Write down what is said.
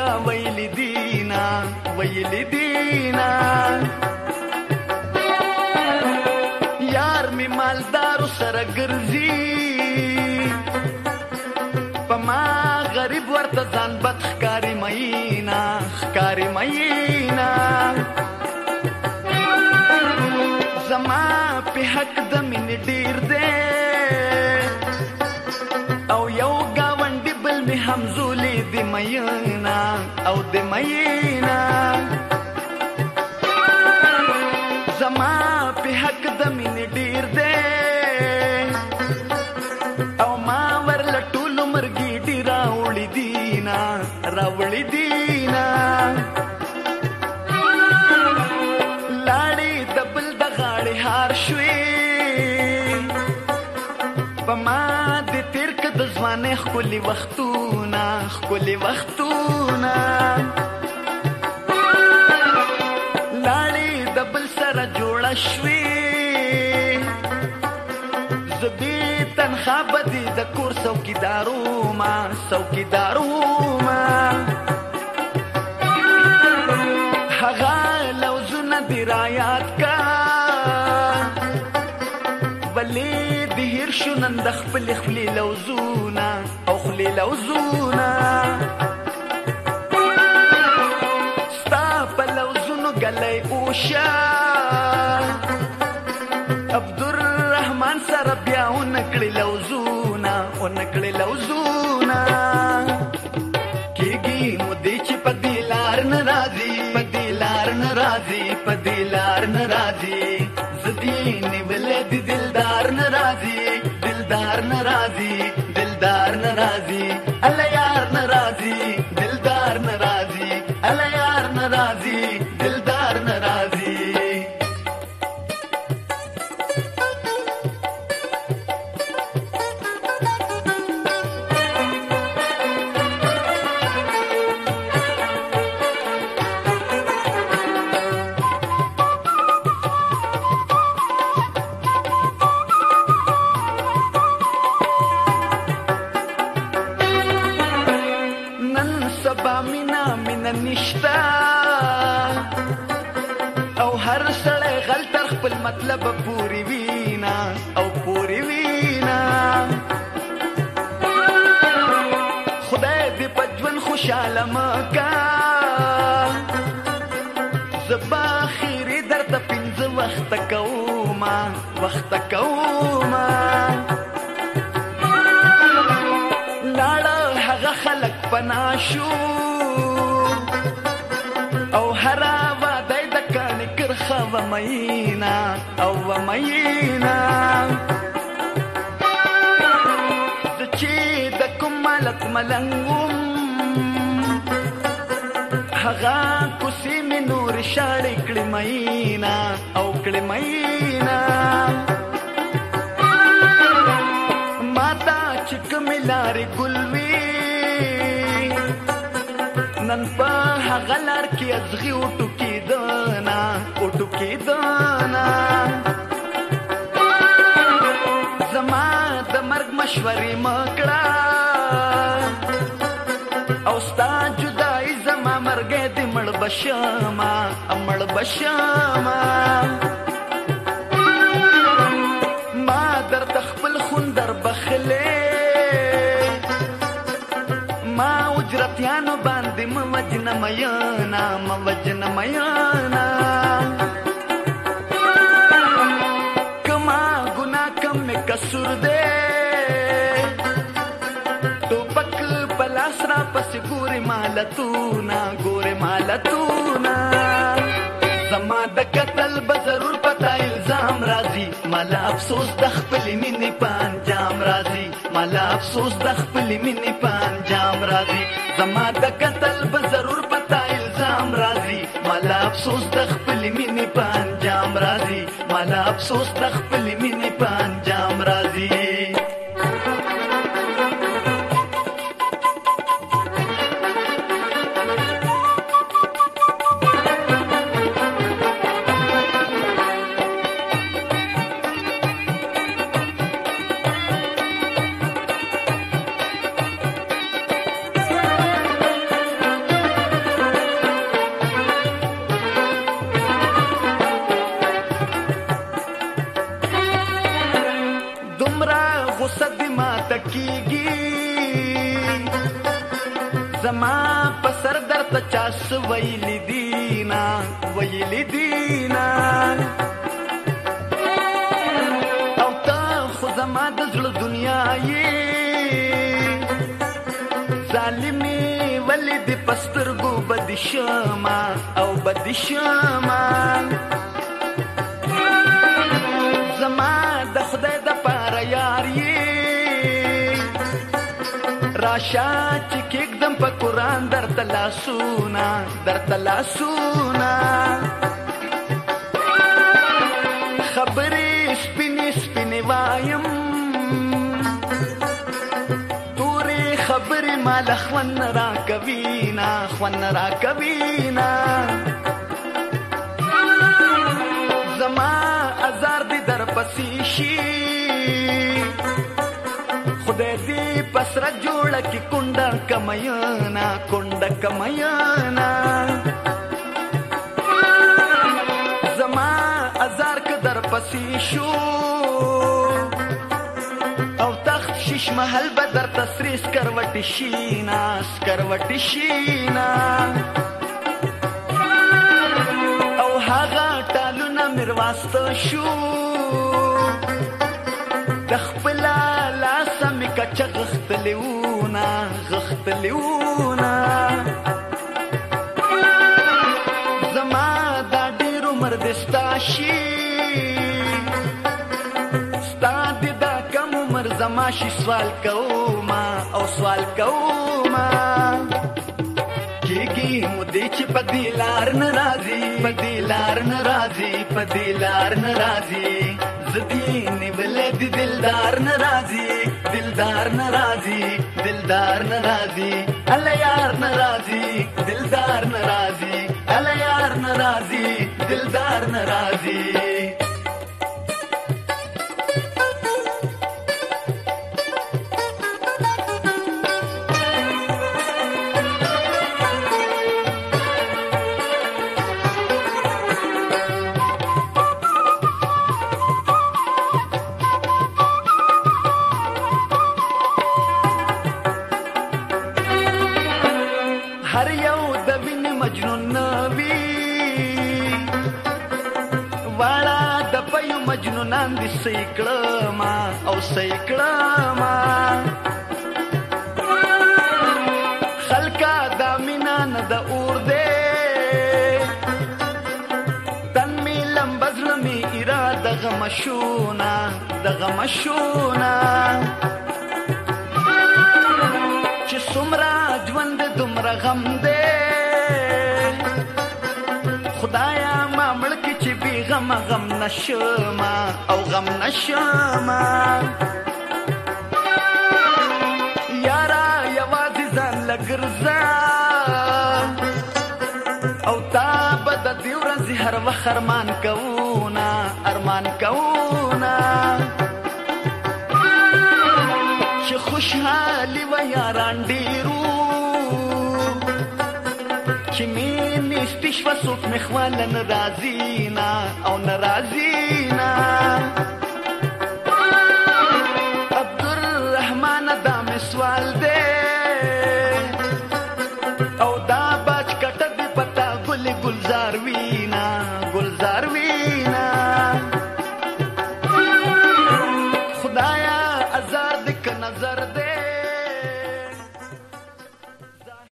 بیا ویل دینا ویل دینا یار می مالدار سره ګرځي پما غریب ورته ځان بد ښکاری مینا ښکاری مینا معینه زما په حق د مینې ډیر دی او ما ورله ټول مرګي ډیر راوړي دینا راوړي دینا لاړې د بل د غاړې هار شوې په ما د تیر کد ځوانې خولي وختونه خولي وختونه شوي زبي تنخوا بدي د کور څوکیدارو ما څوکیدارو ما هغه لوزونه دی را یاد کا ولی د هیر شنن د خپل خپل لوزونه او خپل لوزونه ستا په لوزونو ګلې اوشه عبدالرحمن سره بیا اونکړي لوزونه اونکړي لوزونه کېږي مو دې چې په دې لار نه راځي په دې لار نه راځي په دې لار نه راځي زدي نیولې دې دلدار عالم نشتا او هر سړی غل تر خپل مطلب پوری وینا او پوری وینا خدای دې پجون خوشاله مکا زبا خیری درته پنځه وخت کوما وخت کوما لاړه هغه خلک پنا شو هرا وعده د کانی کرخه و مینا او و مینا د چې د کوم ملک ملنګوم هغه کوسي می نور شاړې کړې مینا او کړې مینا ماتا چې کوم لارې ګلوي نن پا غلار کې ازغي او ټوکی دانا او ټوکی دانا زما د مرګ مشورې مکړه او ستا جدای زما مرګ دې مړ بشما امړ بشما వచనమయ నామ వచనమయ నా కమా గునా కమ్ మే కసుర్ దే టుపక్ పలాస్రా పసి గోరే మాల తూనా గోరే మాల తూనా زما د قتل به ضرور پتا الزام راځي مالا افسوس د خپل مینې پنجام راځي مالا افسوس د خپل مینې پنجام راځي زما د قتل افسوس د خپل مینې په انجام راځي مال افسوس د خپل مینې په انجام راځي په سر درته چاس ویل دینا ویل دینا او ته خو زما د زړه دنیا یې ظالمې ولې د پسترګو بد شما او بد شما راشه چې کېږدم په قرآن درته لاسونه درته لاسونه خبرې سپینې سپینې وایم تورې خبرې ماله خوند را کوي نه خوند را کوي نه زما ازار دې درپسې شي ಜೋಳಕ್ಕೆ ಕೊಂಡ ಕಮಯನ ಕೊಂಡ ಕಮಯನ زما ازار که در پسی شو او تخت شش محل به در تسریس کروٹی شینا سکروٹی شینا او هاگا تالونا مرواست شو دخپ غختلیونه غختلیونه زما دا ډیر عمر دستا شي ستا دې دا کم عمر زما شي سوال کوما او سوال کوما کېږي مو دې چې په دې لار نه راځي په دې لار نه راځي په دې لار نه راځي लफ्ज थी निभले थी दिलदार नाराजी दिलदार नाराजी दिलदार नाराजी अल यार नाराजी दिलदार नाराजी अल यार नाराजी दिलदार नाराजी مجنون نوي واړه د پيو مجنونان دي سېکړه ما او سېکړه ما خلکا د مینا نه د اور دې تن می لمبزړه می اراده غمشونه د غمشونه چې څومره ژوند دومره غم دې خدایا ما مړک چې بي غم غم نشما او غم نشما یارا یواز ځان لګرزا او تا بد دی ورځ هر وخت ارمان کوونا ارمان کوونا چې خوشحالي و یاران ډیرو چې می پیشوا سوک مخوان نرازینا او نرازینا عبدالرحمن دام سوال ده